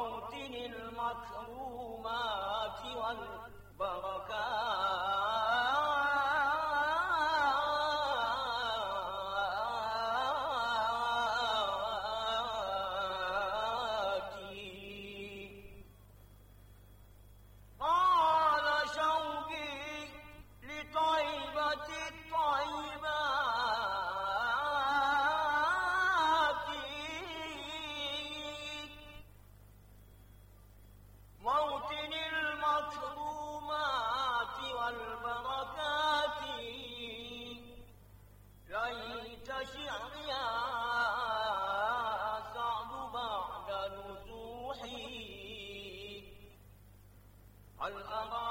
موطن المكرمات والبركات. الأراضي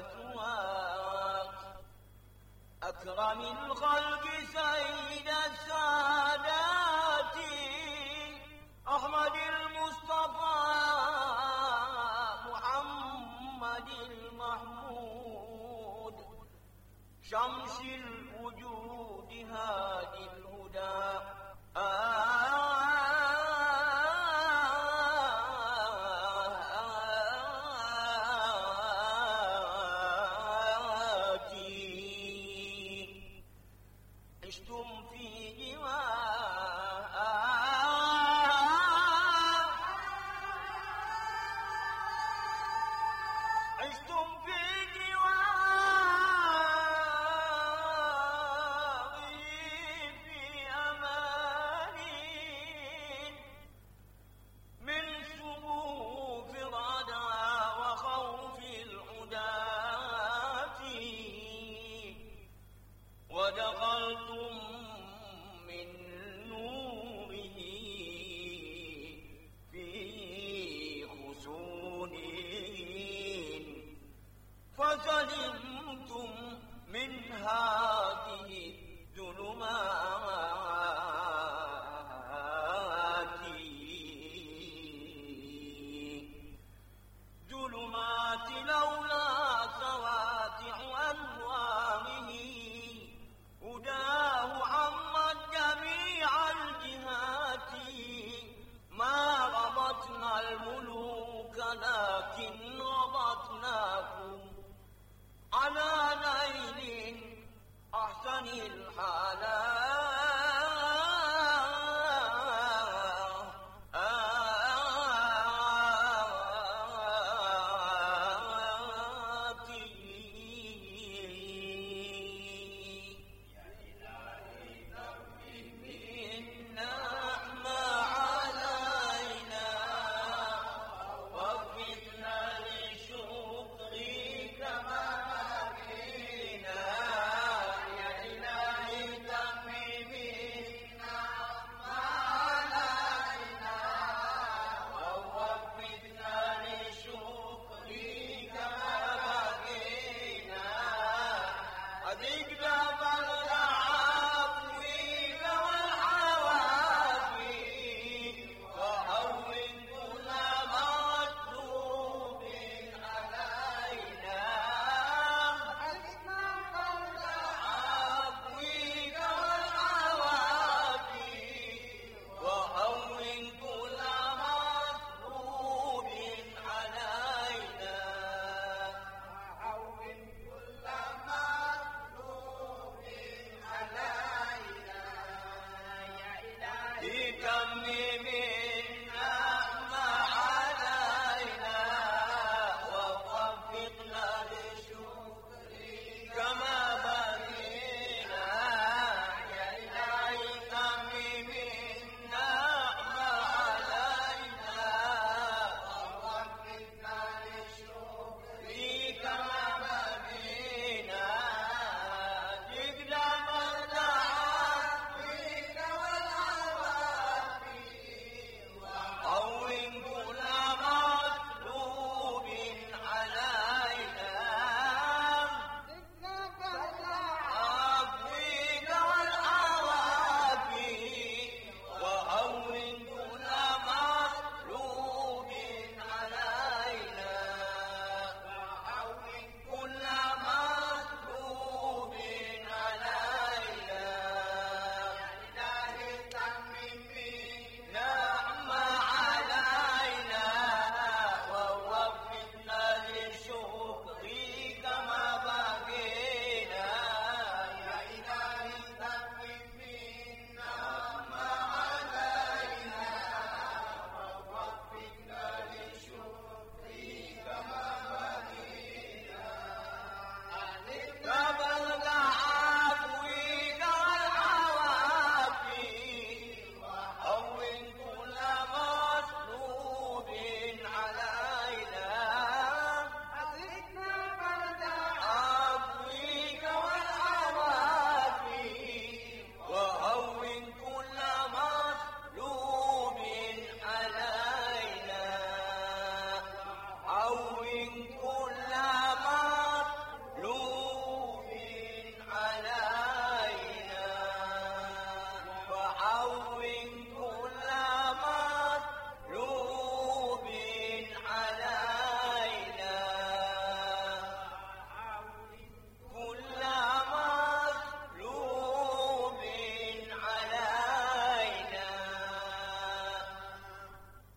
وسواق أكرم الخلق سيد السادات. أحمد المصطفى. محمد المحمود. شمس الوجود هادي الهدى. آه. لستم في